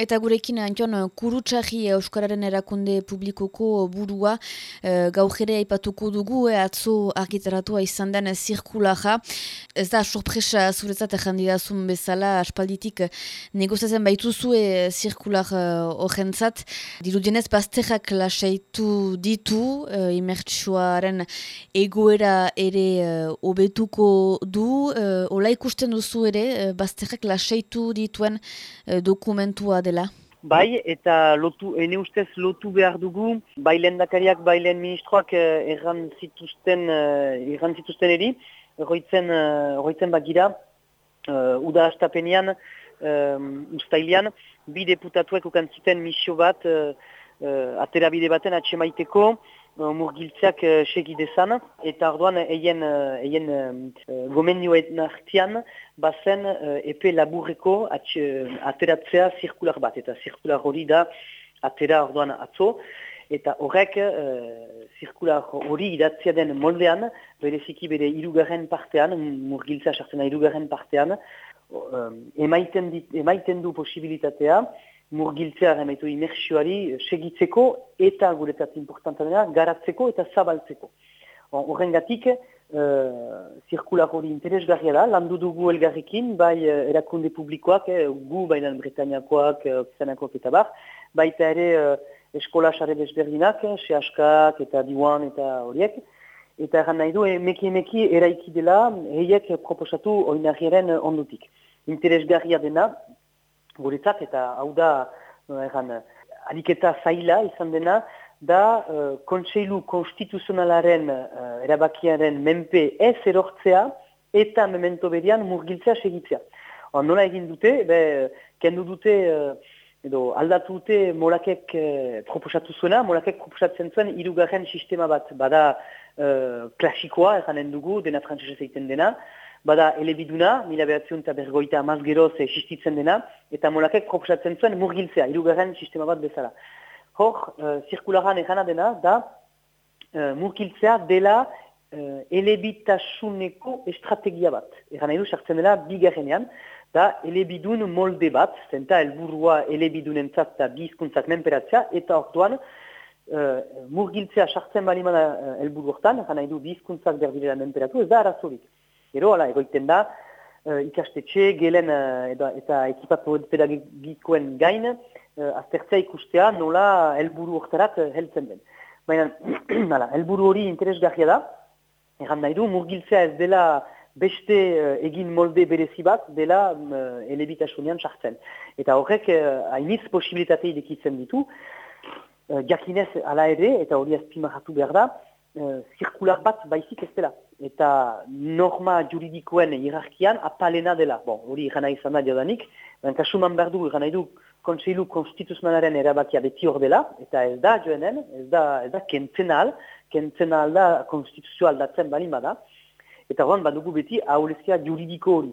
Eta gurekin Antion Kurutsahi Euskararen erakunde publikoko burua e, gaujere aipatuko dugu e, atzo argitaratua izan den zirkulaja. Ez da sorpresa zuretzat ejandidazun bezala aspalditik negozazen baituzu e, zirkular horrentzat. Dirudienez bazterrak lasaitu ditu e, imertsuaren egoera ere e, obetuko du. E, ola ikusten duzu ere bazterrak lasaitu dituen e, dokumentua dela? Bai, eta lotu, ene ustez lotu behar dugu, bai lendakariak, bai lehen ministroak eh, erran zituzten, eh, erran zituzten eri, horretzen eh, bagira, uh, uda astapenean, uh, ustailian, bi deputatuek ukantziten misio bat, uh, uh, atera baten atxemaiteko, murgiltzeak uh, segidezan, eta orduan eien, uh, eien uh, gomendioen artian, bazen uh, epe laburreko ateratzea zirkular bat, eta zirkular hori da atera orduan atzo, eta horrek uh, zirkular hori idatzea den moldean, bereziki bere irugarren partean, murgiltzea sartzen da irugarren partean, uh, emaiten, dit, emaiten du posibilitatea, murgiltzea remaitu imersioari segitzeko eta guretzat importanta dena garatzeko eta zabaltzeko. Horren gatik, uh, zirkular hori interesgarria da, landu dugu elgarrekin, bai uh, erakunde publikoak, eh, gu bainan Bretañakoak, uh, eta bar, baita ere uh, eskola sare desberdinak, sehaskak eta diwan eta horiek, eta erran nahi du, emeki emeki eraiki dela, heiek proposatu oinarriaren ondutik. Interesgarria dena, guretzat, eta hau da, erran, aliketa zaila izan dena, da uh, kontseilu konstituzionalaren uh, erabakiaren menpe ez erortzea eta memento berian murgiltzea segitzea. Or, nola egin dute, be, kendu dute, uh, edo aldatu dute molakek uh, proposatu zuena, molakek proposatzen zuen irugarren sistema bat, bada uh, klasikoa, erranen dugu, dena frantzese zeiten dena, bada elebiduna, mila behatziun eta bergoita amazgeroz existitzen dena, eta molakek proposatzen zuen murgiltzea, irugarren sistema bat bezala. Hor, uh, zirkularan egana dena, da uh, murgiltzea dela uh, elebitasuneko estrategia bat. Egan nahi du, sartzen dela, bigarrenean, da elebidun molde bat, zenta helburua elebidunen zazta bizkuntzak menperatzea, eta orduan, uh, murgiltzea sartzen balimana uh, helburu hortan, egan nahi du, bizkuntzak berdilera menperatu, ez da arazorik. Gero, ala, egoiten da, uh, ikastetxe, gelen uh, eta ekipat pedagogikoen gain, uh, aztertzea ikustea nola helburu hortarat uh, heltzen den. Baina, helburu hori interesgarria da, erran nahi du, murgiltzea ez dela beste uh, egin molde berezi bat dela um, uh, elebitasunean sartzen. Eta horrek, uh, hainitz posibilitate idekitzen ditu, uh, jakinez ala ere, eta hori azpimarratu behar da, uh, zirkular bat baizik ez dela eta norma juridikoen hierarkian apalena dela. Bon, hori gana izan da jodanik, kasuman behar du, gana idu, kontseilu konstituzionalaren erabakia beti hor dela, eta ez da joenen, ez da, ez da kentzenal, kentzenal da konstituzio aldatzen bali da, eta hori badugu beti aulezia juridiko hori.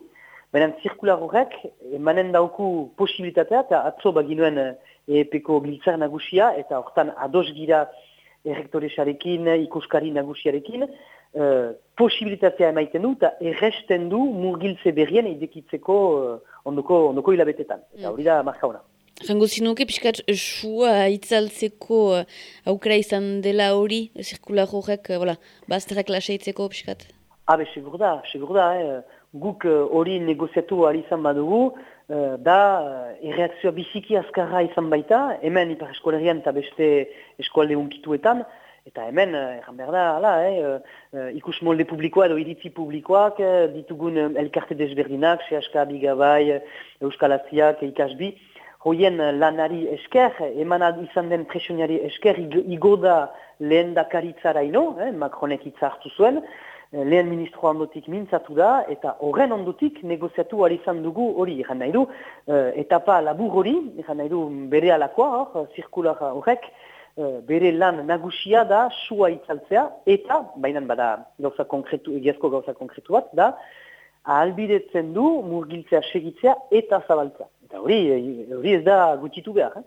Baina zirkular horrek, emanen dauku posibilitatea, eta atzo baginuen EPeko giltzar nagusia, eta hortan ados gira errektoresarekin, ikuskari nagusiarekin, uh, posibilitatea emaiten du eta erresten du murgiltze berrien idekitzeko uh, ondoko, ondoko hilabetetan. Eta hori da marka hona. Jango zinuke, piskat, sua itzaltzeko uh, aukera izan dela hori, zirkular horrek, uh, bazterrak lasaitzeko, piskat? Habe, segur da, segur da, eh. guk hori negoziatu ari izan badugu, da uh, erreakzioa biziki azkarra izan baita, hemen ipar eskolerian eta beste eskualde unkituetan, Eta hemen, egan behar da, ala, eh, uh, ikus molde publikoa edo iritzi publikoak, ditugun elkarte desberdinak, CHK, Bigabai, Euskal Ikasbi, hoien lanari esker, eman izan den presioniari esker, igo da lehen dakaritzara ino, eh, Macronek itzartu zuen, lehen ministro ondotik mintzatu da, eta horren ondotik negoziatu izan dugu hori, egan nahi du, etapa labur hori, egan nahi du bere alakoa, hor, zirkular horrek, Eh, bere lan nagusia da sua itzaltzea eta, baina bada gauza konkretu, egiazko gauza konkretu bat, da ahalbidetzen du murgiltzea segitzea eta zabaltzea. Eta hori, hori ez da gutxitu behar, eh?